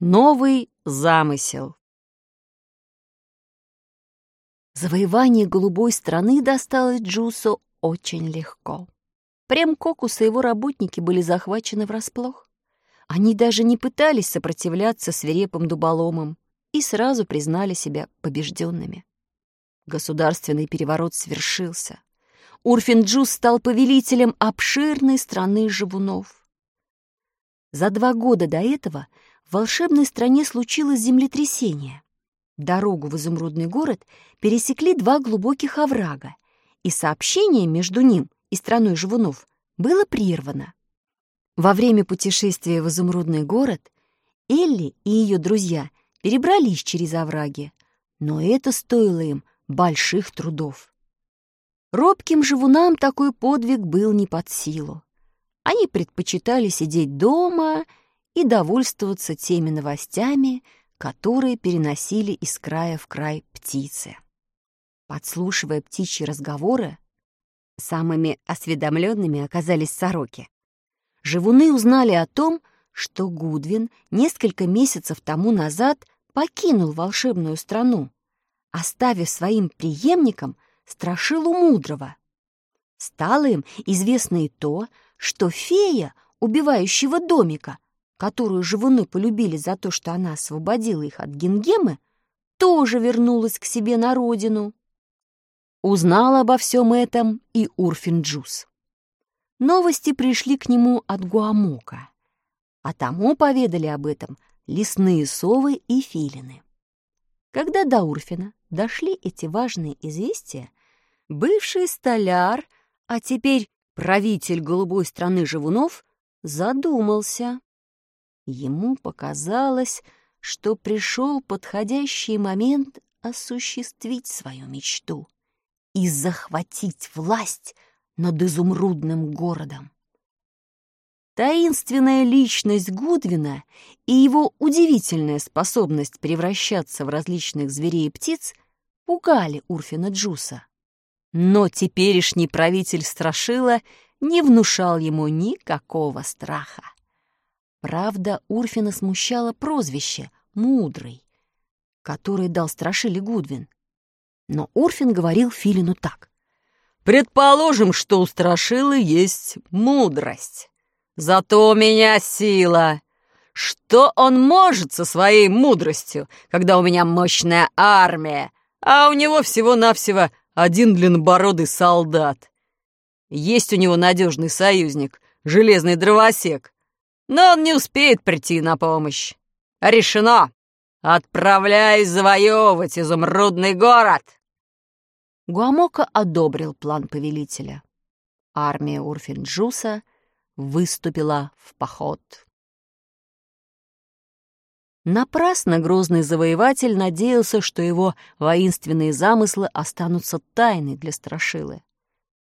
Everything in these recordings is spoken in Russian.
Новый замысел. Завоевание голубой страны досталось Джусу очень легко. Прям Кокус и его работники были захвачены врасплох. Они даже не пытались сопротивляться свирепым дуболомам и сразу признали себя побежденными. Государственный переворот свершился. Урфин Джус стал повелителем обширной страны живунов. За два года до этого волшебной стране случилось землетрясение. Дорогу в изумрудный город пересекли два глубоких оврага, и сообщение между ним и страной живунов было прервано. Во время путешествия в изумрудный город Элли и ее друзья перебрались через овраги, но это стоило им больших трудов. Робким живунам такой подвиг был не под силу. Они предпочитали сидеть дома и довольствоваться теми новостями, которые переносили из края в край птицы. Подслушивая птичьи разговоры, самыми осведомленными оказались сороки. Живуны узнали о том, что Гудвин несколько месяцев тому назад покинул волшебную страну, оставив своим преемникам Страшилу Мудрого. Стало им известно и то, что фея, убивающего домика, которую живуны полюбили за то, что она освободила их от Гингемы, тоже вернулась к себе на родину. Узнал обо всем этом и Урфин Джус. Новости пришли к нему от Гуамока, а тому поведали об этом лесные совы и филины. Когда до Урфина дошли эти важные известия, бывший столяр, а теперь правитель голубой страны живунов, задумался. Ему показалось, что пришел подходящий момент осуществить свою мечту и захватить власть над изумрудным городом. Таинственная личность Гудвина и его удивительная способность превращаться в различных зверей и птиц пугали Урфина Джуса. Но теперешний правитель Страшила не внушал ему никакого страха. Правда, Урфина смущало прозвище «Мудрый», которое дал Страшиле Гудвин. Но Урфин говорил Филину так. «Предположим, что у Страшилы есть мудрость. Зато у меня сила. Что он может со своей мудростью, когда у меня мощная армия, а у него всего-навсего один длиннобородый солдат? Есть у него надежный союзник, железный дровосек, но он не успеет прийти на помощь. Решено! Отправляюсь завоевывать изумрудный город!» Гуамока одобрил план повелителя. Армия Урфинджуса выступила в поход. Напрасно грозный завоеватель надеялся, что его воинственные замыслы останутся тайной для Страшилы.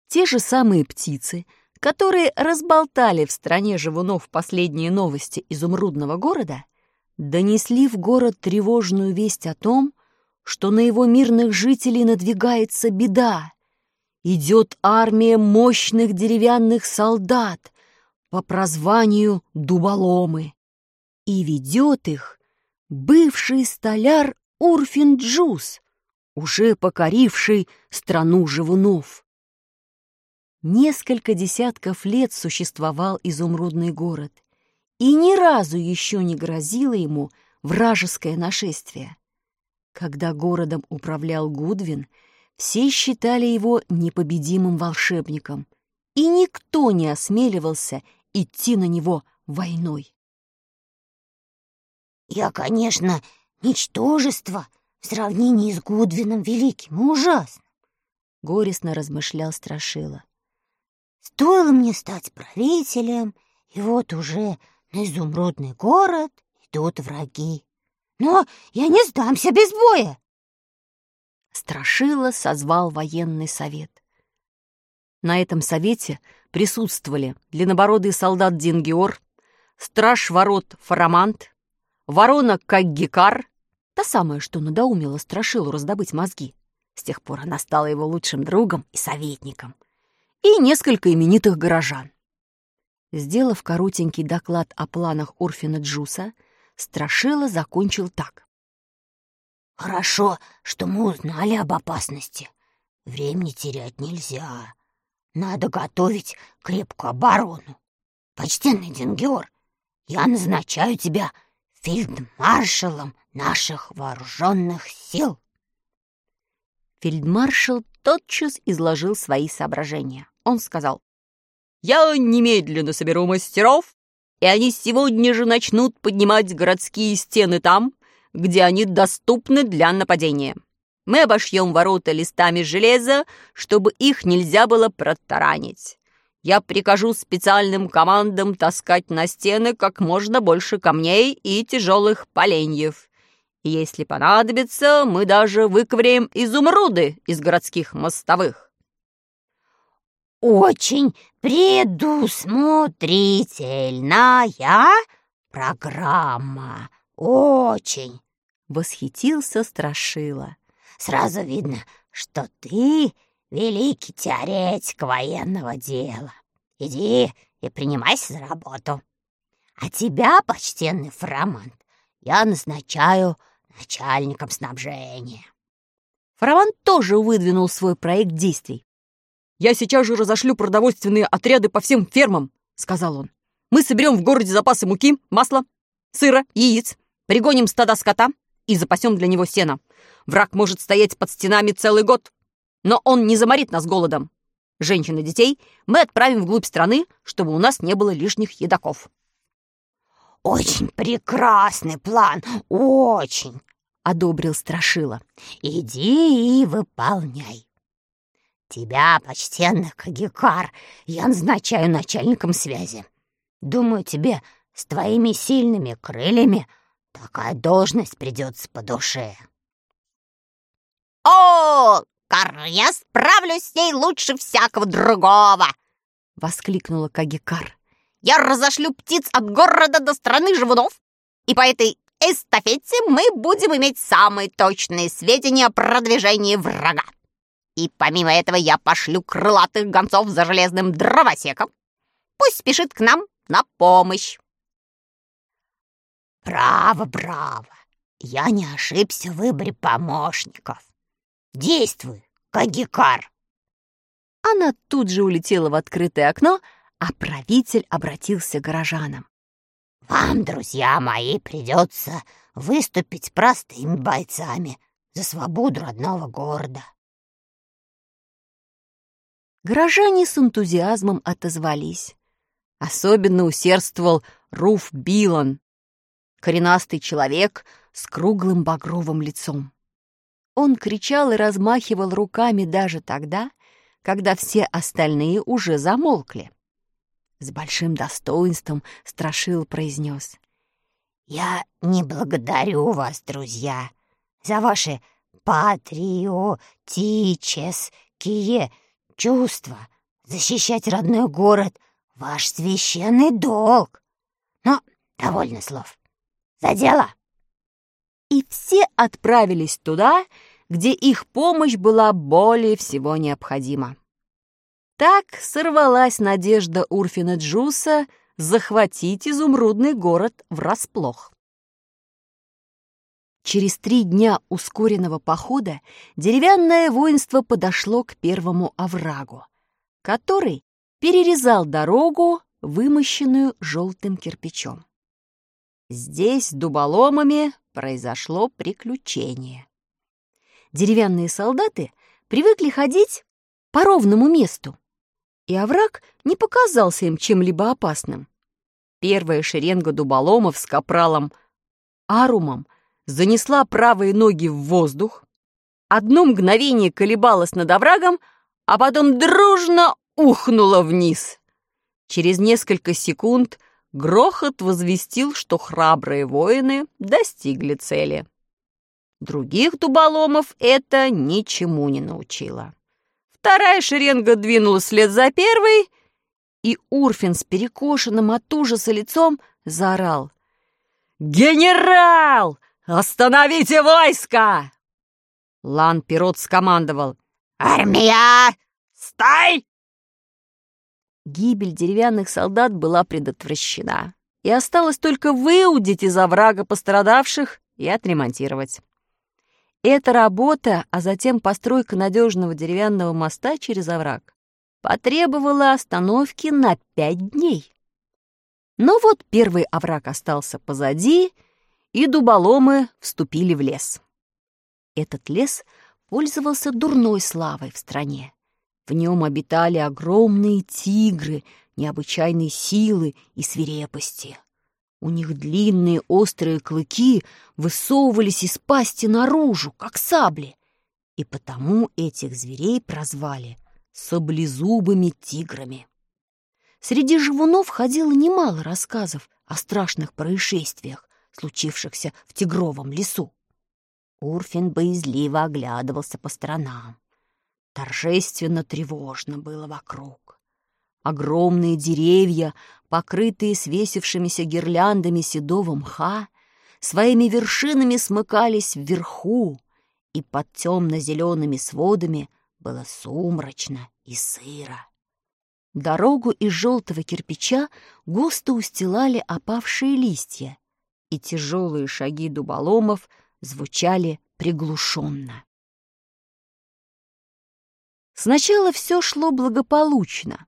Те же самые птицы — которые разболтали в стране живунов последние новости изумрудного города, донесли в город тревожную весть о том, что на его мирных жителей надвигается беда. Идет армия мощных деревянных солдат по прозванию Дуболомы. И ведет их бывший столяр Урфин Джус, уже покоривший страну живунов. Несколько десятков лет существовал изумрудный город, и ни разу еще не грозило ему вражеское нашествие. Когда городом управлял Гудвин, все считали его непобедимым волшебником, и никто не осмеливался идти на него войной. «Я, конечно, ничтожество в сравнении с Гудвином Великим и ужасным», — горестно размышлял Страшила. Стоило мне стать правителем, и вот уже на изумрудный город идут враги. Но я не сдамся без боя. Страшила созвал военный совет. На этом совете присутствовали длиннобородый солдат Дингиор, страж ворот Фарамант, ворона Каггикар, та самая, что надоумила Страшилу раздобыть мозги. С тех пор она стала его лучшим другом и советником — и несколько именитых горожан. Сделав коротенький доклад о планах Орфина Джуса, Страшила закончил так. «Хорошо, что мы узнали об опасности. Времени терять нельзя. Надо готовить крепкую оборону. Почтенный Денгер, я назначаю тебя фельдмаршалом наших вооруженных сил. Фельдмаршал тотчас изложил свои соображения. Он сказал, «Я немедленно соберу мастеров, и они сегодня же начнут поднимать городские стены там, где они доступны для нападения. Мы обошьем ворота листами железа, чтобы их нельзя было протаранить. Я прикажу специальным командам таскать на стены как можно больше камней и тяжелых поленьев. Если понадобится, мы даже выковыряем изумруды из городских мостовых. «Очень предусмотрительная программа, очень!» — восхитился Страшила. Сразу видно, что ты великий теоретик военного дела. Иди и принимайся за работу. А тебя, почтенный Фрамант, я назначаю начальником снабжения. Фрамант тоже выдвинул свой проект действий. «Я сейчас же разошлю продовольственные отряды по всем фермам», — сказал он. «Мы соберем в городе запасы муки, масла, сыра, яиц, пригоним стада скота и запасем для него сена. Враг может стоять под стенами целый год, но он не заморит нас голодом. Женщин и детей мы отправим вглубь страны, чтобы у нас не было лишних едоков». «Очень прекрасный план, очень!» — одобрил Страшила. «Иди и выполняй. Тебя, почтенный Кагикар, я назначаю начальником связи. Думаю, тебе с твоими сильными крыльями такая должность придется по душе». «О, Кар, я справлюсь с ней лучше всякого другого!» — воскликнула Кагикар. «Я разошлю птиц от города до страны живунов, и по этой эстафете мы будем иметь самые точные сведения о продвижении врага. И помимо этого я пошлю крылатых гонцов за железным дровосеком. Пусть спешит к нам на помощь». «Браво, браво! Я не ошибся в выборе помощников. Действуй, Кагикар!» Она тут же улетела в открытое окно, а правитель обратился к горожанам. «Вам, друзья мои, придется выступить простыми бойцами за свободу родного города». Горожане с энтузиазмом отозвались. Особенно усердствовал Руф Билан, коренастый человек с круглым багровым лицом. Он кричал и размахивал руками даже тогда, когда все остальные уже замолкли. С большим достоинством Страшил произнес. «Я не благодарю вас, друзья, за ваши патриотические чувства. Защищать родной город — ваш священный долг. Но довольно слов. За дело!» и все отправились туда, где их помощь была более всего необходима. Так сорвалась надежда Урфина Джуса захватить изумрудный город врасплох. Через три дня ускоренного похода деревянное воинство подошло к первому оврагу, который перерезал дорогу, вымощенную желтым кирпичом. Здесь дуболомами произошло приключение. Деревянные солдаты привыкли ходить по ровному месту, и овраг не показался им чем-либо опасным. Первая шеренга дуболомов с капралом Арумом занесла правые ноги в воздух, одно мгновение колебалась над оврагом, а потом дружно ухнула вниз. Через несколько секунд — Грохот возвестил, что храбрые воины достигли цели. Других дуболомов это ничему не научило. Вторая шеренга двинулась вслед за первой, и Урфин с перекошенным от ужаса лицом заорал. «Генерал! Остановите войско!» Лан Пирот скомандовал. «Армия! Стой!» Гибель деревянных солдат была предотвращена. и осталось только выудить из оврага пострадавших и отремонтировать. Эта работа, а затем постройка надежного деревянного моста через овраг потребовала остановки на пять дней. Но вот первый овраг остался позади, и дуболомы вступили в лес. Этот лес пользовался дурной славой в стране. В нем обитали огромные тигры необычайной силы и свирепости. У них длинные острые клыки высовывались из пасти наружу, как сабли, и потому этих зверей прозвали саблезубыми тиграми. Среди живунов ходило немало рассказов о страшных происшествиях, случившихся в тигровом лесу. Урфин боязливо оглядывался по сторонам. Торжественно тревожно было вокруг. Огромные деревья, покрытые свесившимися гирляндами седого мха, своими вершинами смыкались вверху, и под темно-зелеными сводами было сумрачно и сыро. Дорогу из желтого кирпича густо устилали опавшие листья, и тяжелые шаги дуболомов звучали приглушенно. Сначала все шло благополучно,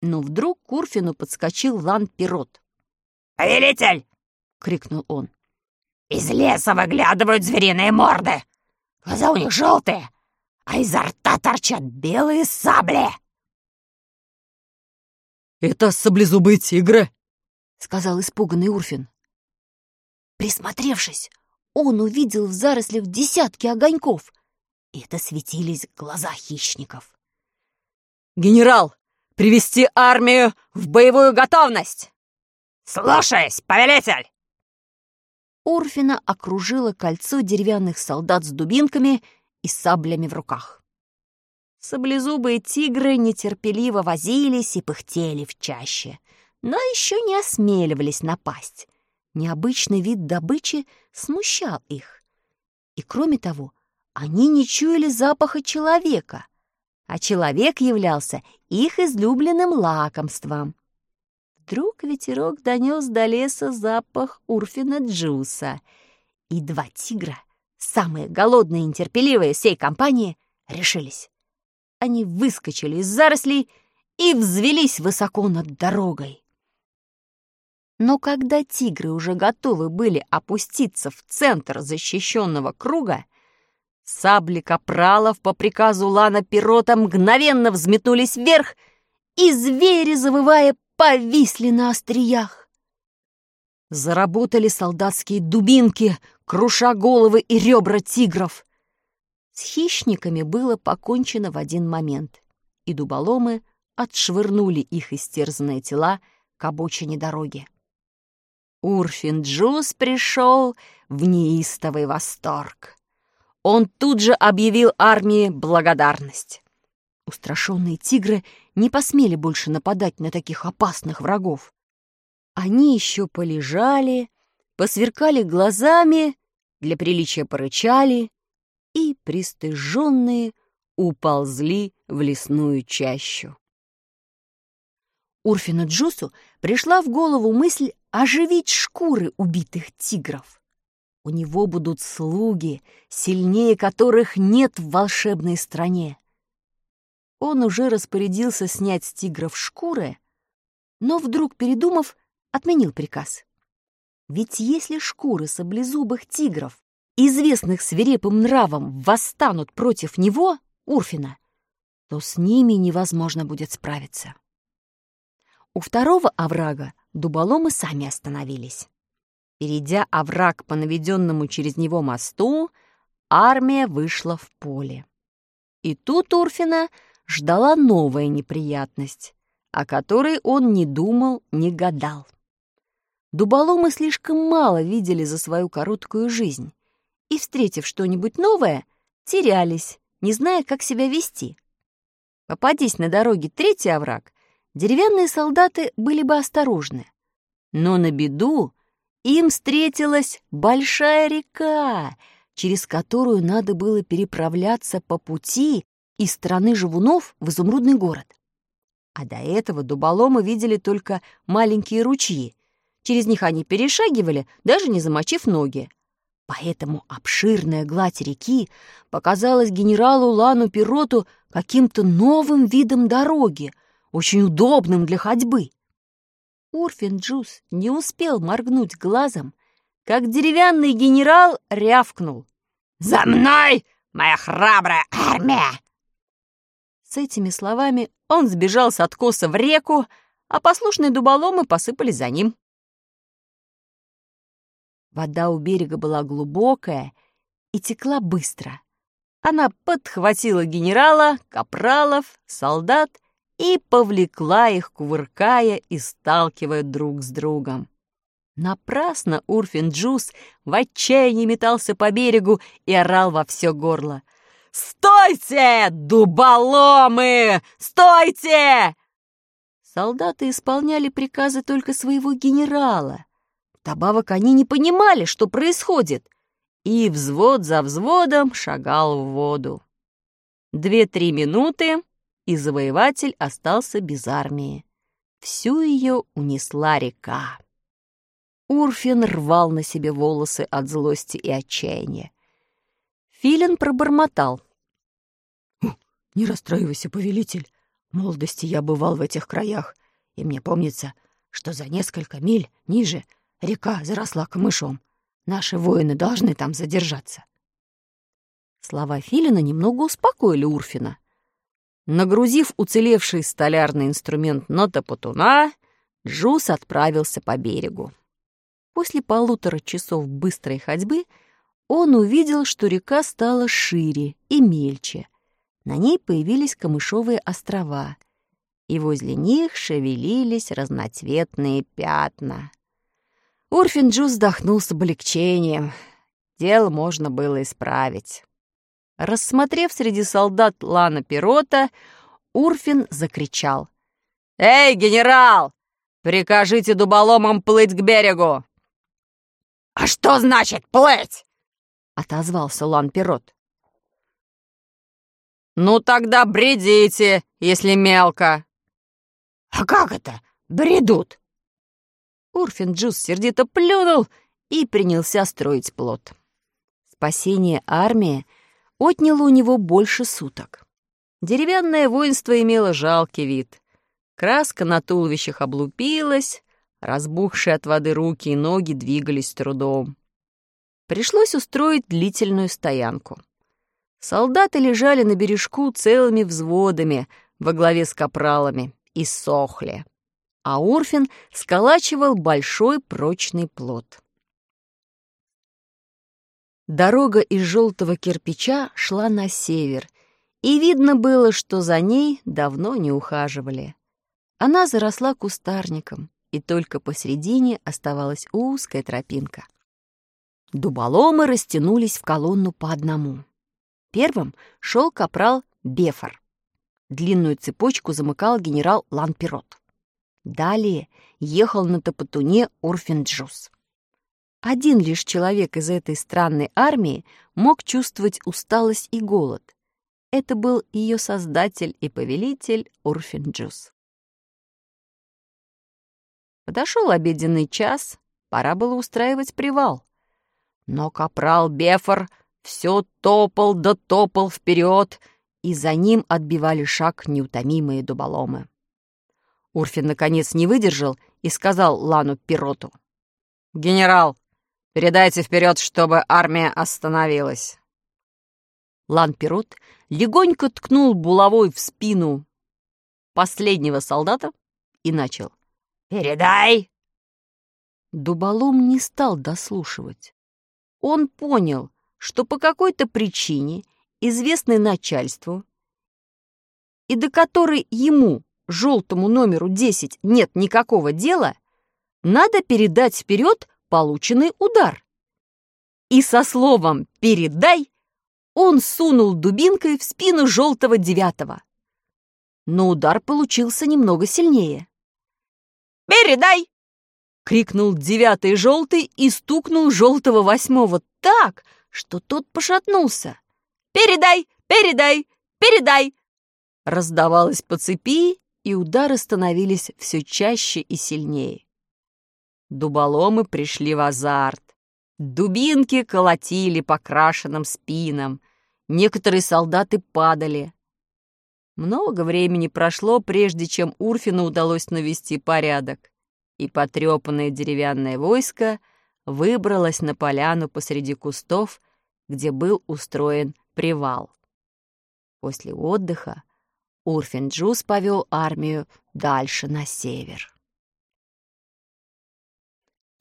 но вдруг к Урфину подскочил Лан-Пирот. «Повелитель!» — крикнул он. «Из леса выглядывают звериные морды! Глаза у них желтые, а изо рта торчат белые сабли!» «Это саблезубые тигры!» — сказал испуганный Урфин. Присмотревшись, он увидел в зарослях десятки огоньков. Это светились глаза хищников. «Генерал, привести армию в боевую готовность!» «Слушаюсь, повелитель!» Урфина окружило кольцо деревянных солдат с дубинками и саблями в руках. Саблезубые тигры нетерпеливо возились и пыхтели в чаще, но еще не осмеливались напасть. Необычный вид добычи смущал их. И кроме того, они не чуяли запаха человека, а человек являлся их излюбленным лакомством. Вдруг ветерок донес до леса запах Урфина Джуса, и два тигра, самые голодные и нетерпеливые всей компании, решились. Они выскочили из зарослей и взвелись высоко над дорогой. Но когда тигры уже готовы были опуститься в центр защищенного круга, сабли капралов по приказу Лана Пирота мгновенно взметнулись вверх, и звери, завывая, повисли на остриях. Заработали солдатские дубинки, круша головы и ребра тигров. С хищниками было покончено в один момент, и дуболомы отшвырнули их истерзанные тела к обочине дороги. Урфин Джуз пришел в неистовый восторг. Он тут же объявил армии благодарность. Устрашенные тигры не посмели больше нападать на таких опасных врагов. Они еще полежали, посверкали глазами, для приличия порычали и, пристыженные, уползли в лесную чащу. Урфину Джусу пришла в голову мысль оживить шкуры убитых тигров. У него будут слуги, сильнее которых нет в волшебной стране. Он уже распорядился снять с тигров шкуры, но вдруг, передумав, отменил приказ. Ведь если шкуры саблезубых тигров, известных свирепым нравом, восстанут против него, Урфина, то с ними невозможно будет справиться. У второго оврага дуболомы сами остановились. Перейдя овраг по наведенному через него мосту, армия вышла в поле. И тут Урфина ждала новая неприятность, о которой он не думал, не гадал. Дуболомы слишком мало видели за свою короткую жизнь, и, встретив что-нибудь новое, терялись, не зная, как себя вести. Попадись на дороге третий овраг, деревянные солдаты были бы осторожны. Но на беду им встретилась большая река, через которую надо было переправляться по пути из страны живунов в изумрудный город. А до этого дуболомы видели только маленькие ручьи, Через них они перешагивали, даже не замочив ноги. Поэтому обширная гладь реки показалась генералу Лану Пироту каким-то новым видом дороги, очень удобным для ходьбы. Урфин Джус не успел моргнуть глазом, как деревянный генерал рявкнул. «За мной, моя храбрая армия!» С этими словами он сбежал с откоса в реку, а послушные дуболомы посыпались за ним. Вода у берега была глубокая и текла быстро. Она подхватила генерала, капралов, солдат и повлекла их, кувыркая и сталкивая друг с другом. Напрасно Урфин Джус в отчаянии метался по берегу и орал во все горло. «Стойте, дуболомы! Стойте!» Солдаты исполняли приказы только своего генерала. Вдобавок они не понимали, что происходит, и взвод за взводом шагал в воду. Две-три минуты, и завоеватель остался без армии. Всю ее унесла река. Урфин рвал на себе волосы от злости и отчаяния. Филин пробормотал. «Не расстраивайся, повелитель. В молодости я бывал в этих краях, и мне помнится, что за несколько миль ниже река заросла камышом. Наши воины должны там задержаться». Слова Филина немного успокоили Урфина. Нагрузив уцелевший столярный инструмент на топотуна, Джус отправился по берегу. После полутора часов быстрой ходьбы — он увидел, что река стала шире и мельче. На ней появились камышовые острова, и возле них шевелились разноцветные пятна. Урфин Джуз вздохнул с облегчением. Дело можно было исправить. Рассмотрев среди солдат Лана Пирота, Урфин закричал. «Эй, генерал! Прикажите дуболомам плыть к берегу!» «А что значит плыть?» — отозвался Лан-Пирот. «Ну тогда бредите, если мелко». «А как это? Бредут?» Урфин Джус сердито плюнул и принялся строить плод. Спасение армии отняло у него больше суток. Деревянное воинство имело жалкий вид. Краска на туловищах облупилась, разбухшие от воды руки и ноги двигались трудом. Пришлось устроить длительную стоянку. Солдаты лежали на бережку целыми взводами во главе с капралами и сохли, а Урфин сколачивал большой прочный плод. Дорога из желтого кирпича шла на север, и видно было, что за ней давно не ухаживали. Она заросла кустарником, и только посредине оставалась узкая тропинка. Дуболомы растянулись в колонну по одному. Первым шел капрал Бефор. Длинную цепочку замыкал генерал Ланпирот. Далее ехал на Топотуне Урфинджус. Один лишь человек из этой странной армии мог чувствовать усталость и голод. Это был ее создатель и повелитель Урфинджус. Подошел обеденный час, пора было устраивать привал. Но капрал Бефор все топал да топал вперед, и за ним отбивали шаг неутомимые дуболомы. Урфин, наконец, не выдержал и сказал Лану Пироту. «Генерал, передайте вперед, чтобы армия остановилась». Лан Пирот легонько ткнул булавой в спину последнего солдата и начал. «Передай!» Дуболом не стал дослушивать он понял, что по какой-то причине, известной начальству, и до которой ему, желтому номеру 10, нет никакого дела, надо передать вперед полученный удар. И со словом «передай» он сунул дубинкой в спину желтого девятого. Но удар получился немного сильнее. «Передай!» — крикнул девятый желтый и стукнул желтого восьмого так, что тот пошатнулся. «Передай! Передай! Передай!» Раздавалось по цепи, и удары становились все чаще и сильнее. Дуболомы пришли в азарт. Дубинки колотили по крашенным спинам. Некоторые солдаты падали. Много времени прошло, прежде чем Урфину удалось навести порядок, и потрепанное деревянное войско выбралось на поляну посреди кустов, где был устроен привал. После отдыха Урфин Джуз повел армию дальше на север.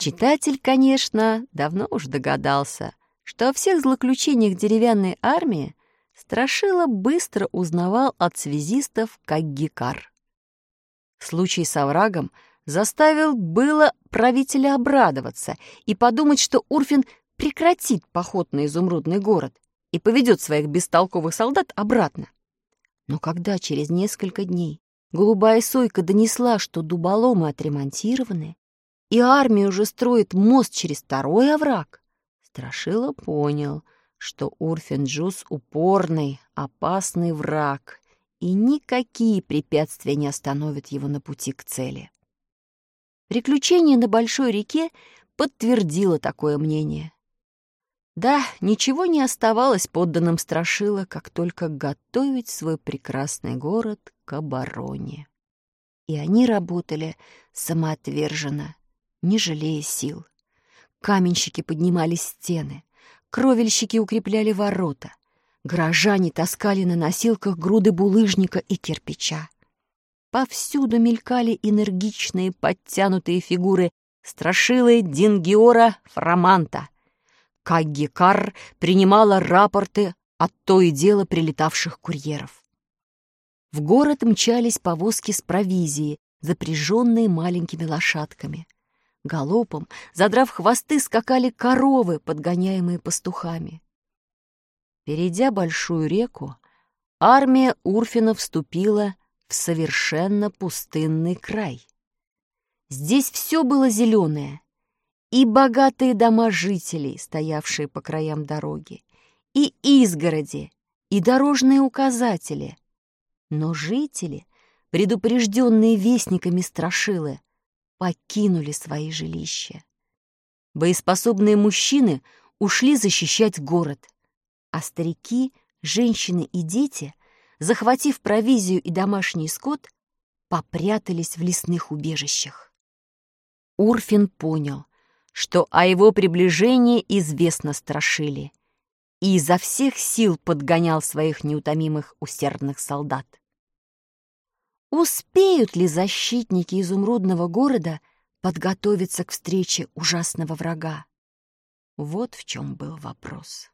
Читатель, конечно, давно уж догадался, что о всех злоключениях деревянной армии Страшила быстро узнавал от связистов как Гикар. Случай с оврагом заставил было правителя обрадоваться и подумать, что Урфин прекратит поход на изумрудный город и поведет своих бестолковых солдат обратно. Но когда через несколько дней голубая сойка донесла, что дуболомы отремонтированы, и армия уже строит мост через второй овраг, Страшила понял, что Урфин-Джус — упорный, опасный враг, и никакие препятствия не остановят его на пути к цели. Приключение на большой реке подтвердило такое мнение. Да, ничего не оставалось подданным Страшила, как только готовить свой прекрасный город к обороне. И они работали самоотверженно, не жалея сил. Каменщики поднимали стены, Кровельщики укрепляли ворота. Горожане таскали на носилках груды булыжника и кирпича. Повсюду мелькали энергичные подтянутые фигуры Страшилы Дингиора Фраманта. Каггикар принимала рапорты от то и дело прилетавших курьеров. В город мчались повозки с провизией, запряженные маленькими лошадками. Галопом, задрав хвосты, скакали коровы, подгоняемые пастухами. Перейдя большую реку, армия Урфина вступила в совершенно пустынный край. Здесь все было зеленое, и богатые дома жителей, стоявшие по краям дороги, и изгороди, и дорожные указатели. Но жители, предупрежденные вестниками страшилы, покинули свои жилища. Боеспособные мужчины ушли защищать город, а старики, женщины и дети, захватив провизию и домашний скот, попрятались в лесных убежищах. Урфин понял, что о его приближении известно страшили, и изо всех сил подгонял своих неутомимых усердных солдат. Успеют ли защитники изумрудного города подготовиться к встрече ужасного врага? Вот в чем был вопрос.